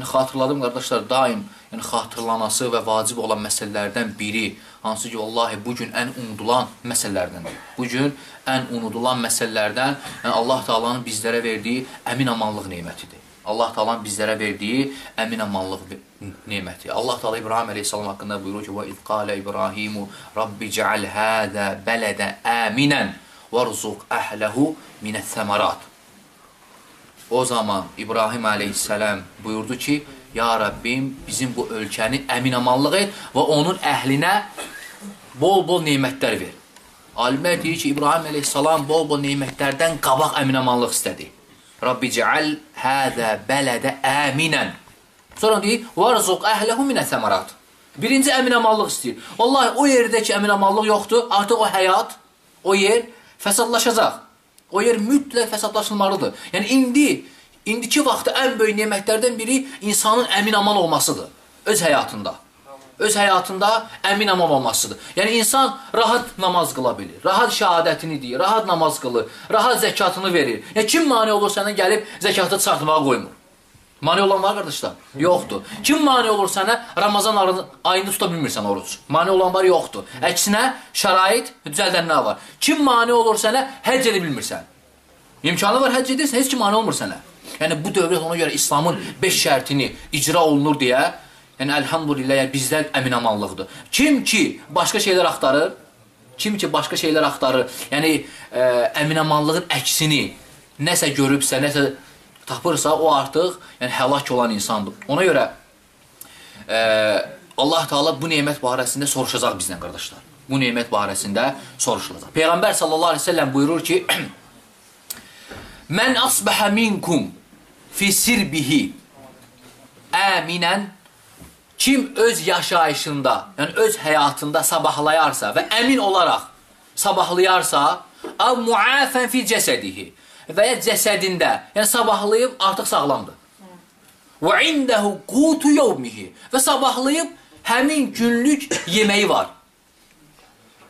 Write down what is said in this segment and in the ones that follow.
Yəni xatırladım qardaşlar, daim yəni xatırlanası və vacib olan məsələlərdən biri hansı ki, vallahi bu gün ən unudulan məsələlərdəndir. Bu gün ən unudulan məsələlərdən yəni Allah Taala'nın bizlərə verdiyi əmin amanlıq nemətidir. Allah Taala'nın bizlərə verdiyi əmin amanlıq neməti. Allah Taala İbrahim əleyhissalam haqqında buyurur ki: "Və iz qala İbrahimu Rabbi cəal hada bələdə aminan varzuq əhləhu minəs-səmarat." O zaman İbrahim əleyhissalam buyurdu ki, Ya Rəbbim, bizim bu ölkəni əminamanlıq et və onun əhlinə bol-bol neymətlər ver. Alimlər deyir ki, İbrahim əleyhissalam bol-bol neymətlərdən qabaq əminamanlıq istədi. Rabbi cəal həzə bələdə əminən. Sonra deyir, varzuq əhləhu minə səmarat. Birinci əminamanlıq istəyir. Vallahi o yerdə ki, əminamanlıq yoxdur, artıq o həyat, o yer fəsadlaşacaq. O yer mütləq fəsadlaşılmalıdır. Yəni indi indiki vaxtda ən böyük nemətlərdən biri insanın əmin-aman olmasıdır öz həyatında. Öz həyatında əmin-aman olmasıdır. Yəni insan rahat namaz qıla bilir, rahat şəhadətini deyir, rahat namaz qılır, rahat zəkatını verir. Yəni kim mane olur sənə gəlib zəkatı çıxartmağa qoymur? Mane olan var qardaşlar? Yoxdur. Kim mane olur sənə Ramazan ayını tuta bilmirsən oruc? Mane olan var? Yoxdur. Əksinə şərait düzəldənlər var. Kim mane olur sənə həcc edə bilmirsən? İmkanı var həcc edirsən, heç kim mane olmur sənə. Yəni bu dövlət ona görə İslamın 5 şərtini icra olunur deyə, yəni elhamdülillah yəni, bizdə əminamanlıqdır. Kim ki başqa şeylər axtarır, kim ki başqa şeylər axtarır, yəni ə, əminamanlığın əksini nəsə görübsə, nəsə tapırsa, o artıq yəni həlak olan insandır. Ona görə ə, Allah Taala bu nemət barəsində soruşacaq bizdən qardaşlar. Bu nemət barəsində soruşulacaq. Peyğəmbər sallallahu əleyhi və səlləm buyurur ki: "Mən asbaha minkum fi sirbihi əminən kim öz yaşayışında, yəni öz həyatında sabahlayarsa və əmin olaraq sabahlayarsa, av muafən fi cəsədihi və ya cəsədində, yəni sabahlayıb artıq sağlamdır. Və indəhu qutu yevmihi və sabahlayıb həmin günlük yeməyi var.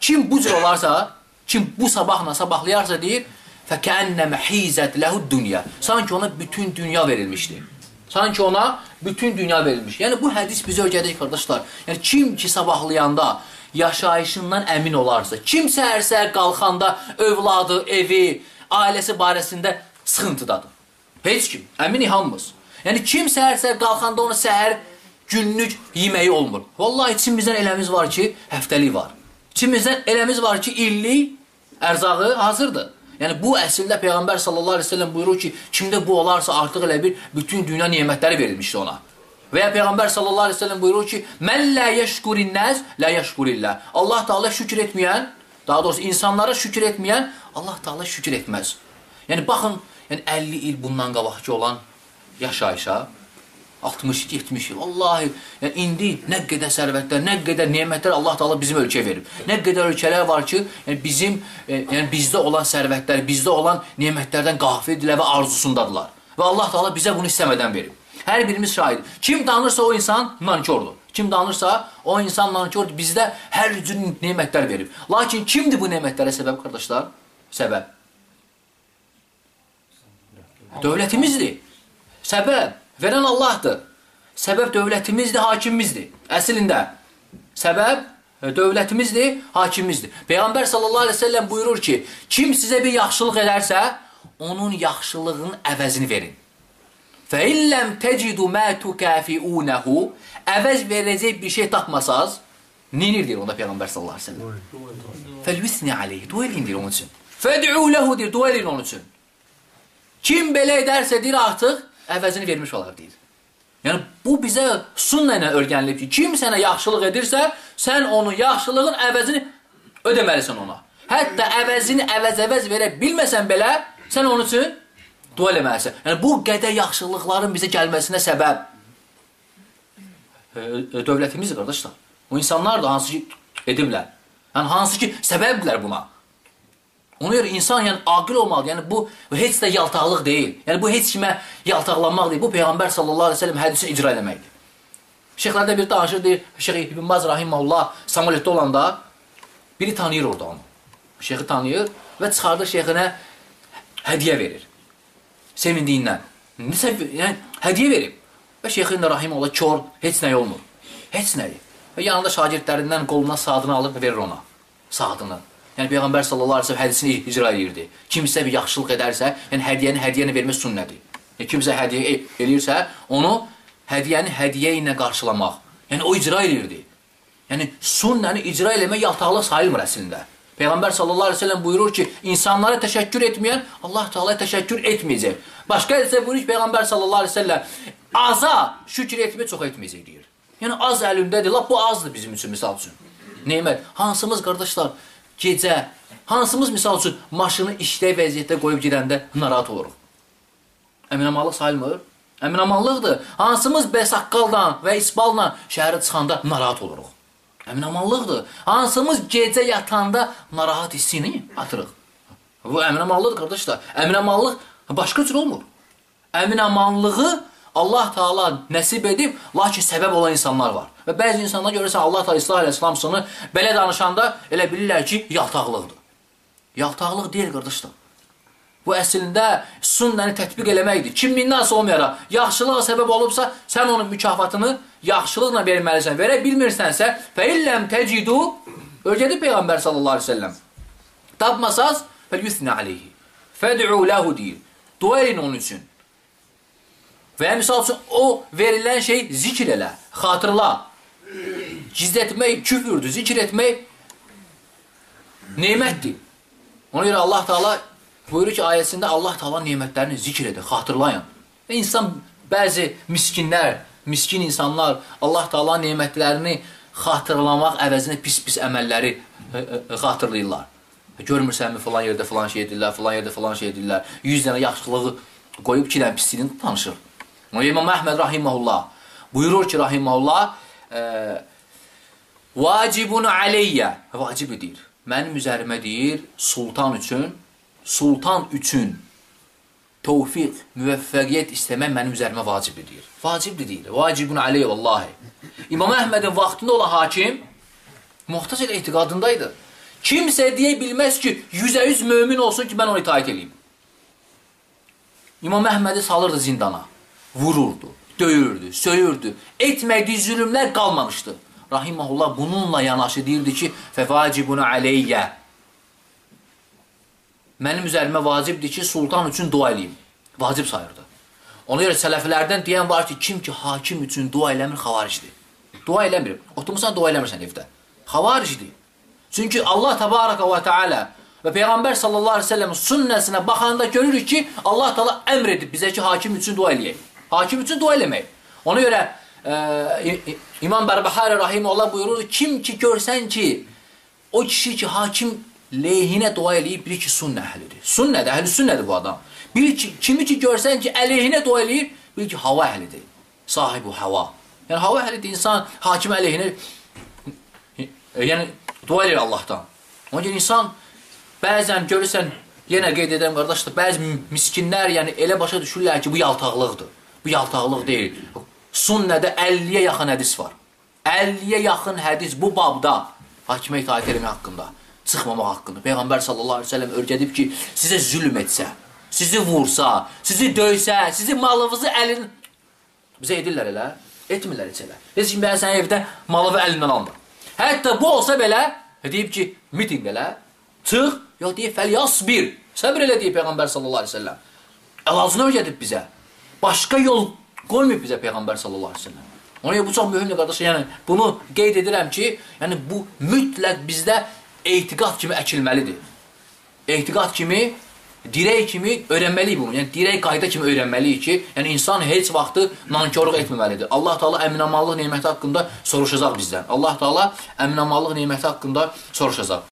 Kim bu cür olarsa, kim bu sabahla sabahlayarsa deyir, fəkənnəmə hizət ləhud dünya. Sanki ona bütün dünya verilmişdi. Sanki ona bütün dünya verilmiş. Yəni bu hədis bizə öyrədir qardaşlar. Yəni kim ki sabahlayanda yaşayışından əmin olarsa, kim səhər-səhər qalxanda övladı, evi, ailəsi barəsində sıxıntıdadır. Heç kim, əmin hamımız. Yəni kim səhər-səhər qalxanda onu səhər günlük yeməyi olmur. Vallahi içimizdən eləmiz var ki, həftəlik var. İçimizdən eləmiz var ki, illik ərzağı hazırdır. Yəni bu əslində Peyğəmbər sallallahu əleyhi və səlləm buyurur ki, kimdə bu olarsa artıq elə bir bütün dünya nemətləri verilmişdi ona. Və ya Peyğəmbər sallallahu əleyhi və səlləm buyurur ki, "Mən la yəşkurin-nas la yəşkurillah." Allah Taala şükür etməyən, daha doğrusu insanlara şükür etməyən Allah Taala şükür etməz. Yəni baxın, yəni 50 il bundan qabaqki olan yaşayışa 60-70 il. Vallahi, yəni indi nə qədər sərvətlər, nə qədər nemətlər Allah Taala bizim ölkəyə verib. Nə qədər ölkələr var ki, yəni bizim e, yəni bizdə olan sərvətlər, bizdə olan nemətlərdən qafildirlər və arzusundadırlar. Və Allah Taala bizə bunu istəmədən verib. Hər birimiz şahid. Kim danırsa o insan nankordur. Kim danırsa o insan nankordur. Bizdə hər cür nemətlər verib. Lakin kimdir bu nemətlərə səbəb qardaşlar? Səbəb. Dövlətimizdir. Səbəb. Verən Allahdır. Səbəb dövlətimizdir, hakimimizdir. Əslində səbəb dövlətimizdir, hakimimizdir. Peyğəmbər sallallahu əleyhi və səlləm buyurur ki, kim sizə bir yaxşılıq edərsə, onun yaxşılığının əvəzini verin. Fə illəm tecidu mə tukafiunehu əvəz verəcək bir şey tapmasaz, neyinir deyir onda Peyğəmbər sallallahu əleyhi və səlləm? Fəlvisni aleyhi, dua edin deyir onun üçün. Fəd'u lehu deyir, dua edin onun üçün. Kim belə edərsə deyir artıq əvəzini vermiş olar deyir. Yəni bu bizə sunna ilə öyrənilib ki, kim sənə yaxşılıq edirsə, sən onun yaxşılığın əvəzini ödəməlisən ona. Hətta əvəzini əvəz-əvəz verə bilməsən belə, sən onun üçün dua eləməlisən. Yəni bu qədər yaxşılıqların bizə gəlməsinə səbəb e, e, dövlətimizdir qardaşlar. O insanlar da hansı ki ediblər. Yəni hansı ki səbəbdirlər buna. Ona görə insan yəni aqil olmalıdır. Yəni bu heç də yaltaqlıq deyil. Yəni bu heç kimə yaltaqlanmaq deyil. Bu peyğəmbər sallallahu əleyhi və səlləm hədisini icra etməkdir. Şeyxlərdən biri danışır, deyir, Şeyx İbn Baz rahimehullah Samoletdə olanda biri tanıyır orada onu. Şeyxi tanıyır və çıxardır şeyxinə hədiyyə verir. Sevindiyindən. Nəsə, yəni hədiyyə verib. Və Şeyxin də Rahim ola kör, heç nəyi olmur. Heç nəyi. Və yanında şagirdlərindən qoluna saatını alıb verir ona. Saatını. Yəni Peyğəmbər sallallahu əleyhi və səlləm hədisini icra edirdi. Kimsə bir yaxşılıq edərsə, yəni hədiyyəni hədiyyəni vermək sünnədir. Yəni kimsə hədiyyə e, eləyirsə, onu hədiyyəni hədiyyə ilə qarşılamaq. Yəni o icra edirdi. Yəni sünnəni icra eləmək yaltaqlıq sayılmır əslində. Peyğəmbər sallallahu əleyhi və səlləm buyurur ki, insanlara təşəkkür etməyən Allah Taala təşəkkür etməyəcək. Başqa isə buyurur ki, Peyğəmbər sallallahu əleyhi və səlləm aza şükür etmək çox etməyəcək deyir. Yəni az əlindədir. Lap bu azdır bizim üçün misal üçün. Nemət. Hansımız qardaşlar gecə hansımız misal üçün maşını işləyə vəziyyətdə qoyub gedəndə narahat oluruq. Əminamanlıq sayılmır. Əminamanlıqdır. Hansımız bəsaqqaldan və isballa şəhərə çıxanda narahat oluruq. Əminamanlıqdır. Hansımız gecə yatanda narahat hissini atırıq. Bu əminamanlıqdır qardaşlar. Əminamallıq başqa cür olmur. Əminamanlığı Allah Taala nəsib edib, lakin səbəb olan insanlar var. Və bəzi insanlar görürsən Allah Taala İslam əleyhissalamsını belə danışanda elə bilirlər ki, yaltaqlıqdır. Yaltaqlıq deyil qardaşlar. Bu əslində sünnəni tətbiq eləməkdir. Kim minnəs olmayaraq yaxşılığa səbəb olubsa, sən onun mükafatını yaxşılıqla verməlisən. Verə bilmirsənsə, fə illəm təcidu öyrədi Peyğəmbər sallallahu əleyhi və səlləm. Tapmasaz, fəlyusna alayhi. Fəd'u lahu deyir. Dua edin onun üçün. Və misal üçün o verilən şey zikr elə, xatırla. Gizlətmək küfürdür, zikr etmək nemətdir. Ona görə Allah Taala buyurur ki, ayəsində Allah Taala nemətlərini zikr edin, xatırlayın. Və insan bəzi miskinlər, miskin insanlar Allah Taala nemətlərini xatırlamaq əvəzinə pis-pis əməlləri ə, ə, xatırlayırlar. Görmürsənmi filan yerdə filan şey edirlər, filan yerdə filan şey edirlər. 100 dənə yaxşılığı qoyub 2 dənə pisliyini danışır. İmam Əhməd rahimehullah buyurur ki, rahimehullah, vacibun aleyyə, vacib edir. Mənim üzərimə deyir, sultan üçün, sultan üçün tövfiq, müvəffəqiyyət istəmək mənim üzərimə vacib edir. Vacibdir deyir. Vacibun aleyyə vallahi. İmam Əhmədin vaxtında olan hakim muhtaç elə etiqadındaydı. Kimsə deyə bilməz ki, yüzə yüz mömin olsun ki, mən ona itaət edeyim. İmam Əhmədi salırdı zindana. Vururdu, döyürdü, söyürdü. Etmədiyi zülümlər qalmamışdı. Rahiməhullah bununla yanaşı deyirdi ki, fəvacibuna aleyyə. Mənim üzərimə vacibdir ki, sultan üçün dua eləyim. Vacib sayırdı. Ona görə sələflərdən deyən var ki, kim ki hakim üçün dua eləmir, xavaricdir. Dua eləmir. Oturmusan, dua eləmirsən evdə. Xavaricdir. Çünki Allah təbaraka və teala və Peyğəmbər sallallahu əleyhi və səlləm sünnəsinə baxanda görürük ki, Allah təala əmr edib bizə ki, hakim üçün dua eləyək. Hakim üçün dua eləmək. Ona görə ə, İmam Bərbəhari rahimehullah buyurur, kim ki görsən ki, o kişi ki hakim leyhinə dua eləyib, bil ki, sünnə əhlidir. Sünnədir, əhli sünnədir bu adam. Bil ki, kimi ki görsən ki, əleyhinə dua eləyir, bil ki, hava əhlidir. Sahibu hava. Yəni hava əhlidir, insan hakim əleyhinə yəni dua edir Allahdan. Ona görə insan bəzən görürsən, yenə qeyd edirəm qardaşlar, bəzi miskinlər yəni elə başa düşürlər ki, bu yaltaqlıqdır. Bu yaltaqlıq deyil. Sünnədə 50-yə yaxın hədis var. 50-yə yaxın hədis bu babda hakimə itaat etmək haqqında, çıxmamaq haqqında. Peyğəmbər sallallahu əleyhi və səlləm öyrədib ki, sizə zülm etsə, sizi vursa, sizi döysə, sizi malınızı əlin bizə edirlər elə, etmirlər heç elə. Heç kim bəzən evdə malı və əlindən almır. Hətta bu olsa belə, deyib ki, mitinq elə, çıx, yox deyib, fəlyasbir. Səbr elə deyib Peyğəmbər sallallahu əleyhi və səlləm. Əlacını öyrədib bizə. Başqa yol qoymayıb bizə Peyğəmbər sallallahu əleyhi və səlləm. Ona görə bu çox mühümdür qardaşlar. Yəni bunu qeyd edirəm ki, yəni bu mütləq bizdə etiqad kimi əkilməlidir. Etiqad kimi dirək kimi öyrənməliyik bunu. Yəni dirək qayda kimi öyrənməliyik ki, yəni insan heç vaxtı nankorluq etməməlidir. Allah Taala əminamanlıq neməti haqqında soruşacaq bizdən. Allah Taala əminamanlıq neməti haqqında soruşacaq.